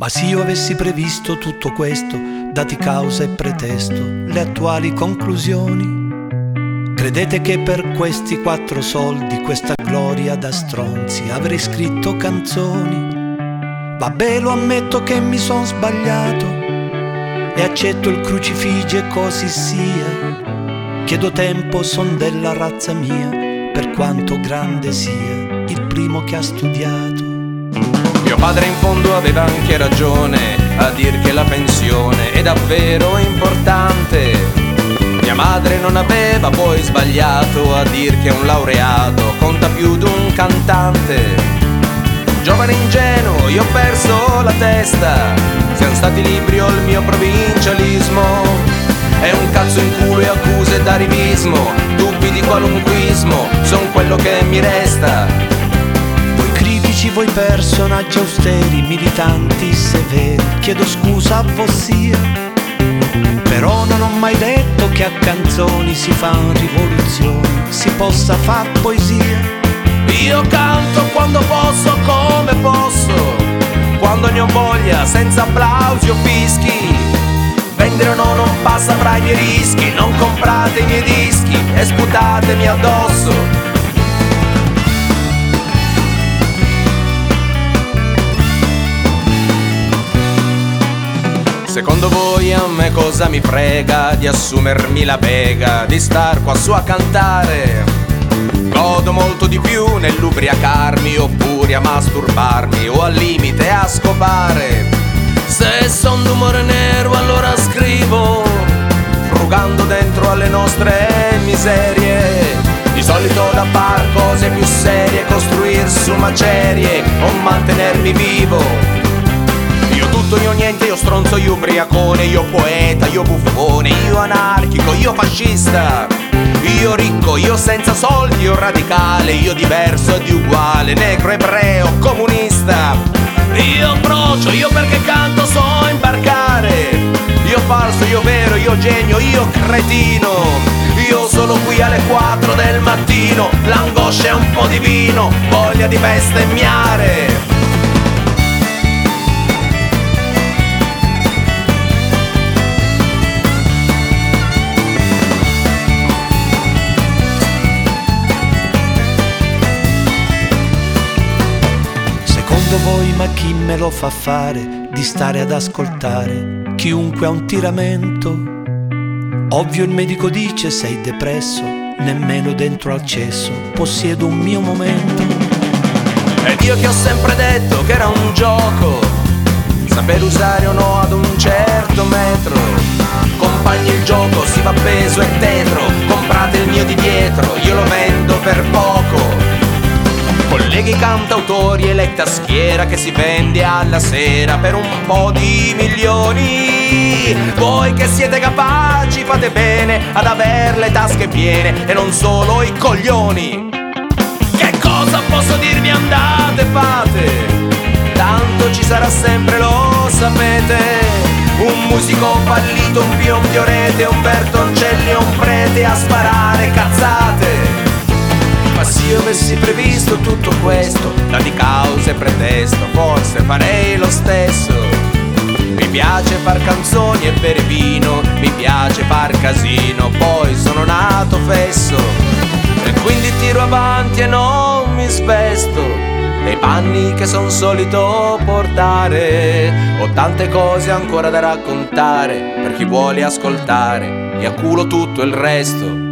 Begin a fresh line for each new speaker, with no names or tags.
Ma se io avessi previsto tutto questo, dati causa e pretesto, le attuali conclusioni, credete che per questi quattro soldi, questa gloria da stronzi, avrei scritto canzoni? Vabbè, lo ammetto che mi son sbagliato e accetto il crocifiggio e così sia. Chiedo tempo, son della razza mia, per quanto grande sia, il primo che ha studiato.
Mio padre in fondo aveva anche ragione a dir che la pensione è davvero importante. Mia madre non aveva poi sbagliato a dir che un laureato conta più di un cantante. Giovane ingenuo, io ho perso la testa, siamo stati libri o il mio provincialismo. È un cazzo in culo e accuse d'arivismo, dubbi di qualunquismo, son quello che mi resta
Amici voi personaggi austeri, militanti severi, chiedo scusa a vossia, però non ho mai detto che a canzoni si fan rivoluzioni, si possa far poesia.
Io canto quando posso, come posso, quando ne ho voglia, senza applausi o fischi. Vendere o no non passa fra i miei rischi, non comprate i miei dischi e sputatemi addosso Secondo voi a me cosa mi frega di assumermi la bega, di star qua su a cantare? Godo molto di più nell'ubriacarmi oppure a masturbarmi o al limite a scopare. Se son d'umore nero allora scrivo, frugando dentro alle nostre miserie. Di solito da far cose più serie, costruir su macerie o mantenermi vivo niente, io stronzo, io ubriacone, io poeta, io buffone, io anarchico, io fascista. Io ricco, io senza soldi, io radicale, io diverso ed uguale, negro, ebreo, comunista. Io brocio, io perché canto so imbarcare. Io falso, io vero, io genio, io cretino. Io sono qui alle 4 del mattino, l'angoscia è un po' di vino, voglia di bestemmiare.
Voi, ma chi me lo fa fare di stare ad ascoltare chiunque ha un tiramento? Ovvio il medico dice sei depresso, nemmeno dentro al cesso possiedo un mio momento.
Ed io che ho sempre detto che era un gioco, saper usare o no ad un certo metro. Compagni il gioco, si va peso e tetro, comprate il mio di dietro, io lo vendo per poco Colleghi cantautori eletta schiera che si vende alla sera per un po' di milioni. Voi che siete capaci fate bene ad aver le tasche piene e non solo i coglioni. Che cosa posso dirvi andate fate? Tanto ci sarà sempre, lo sapete. Un musico fallito, un piombio rete, un Bertoncelli un prete a sparare cazzate. Forse farei lo stesso. Mi piace far canzoni e bere vino, mi piace far casino, poi sono nato fesso. E quindi tiro avanti e non mi spesto dei panni che son solito portare. Ho tante cose ancora da raccontare per chi vuole ascoltare e a culo tutto il resto.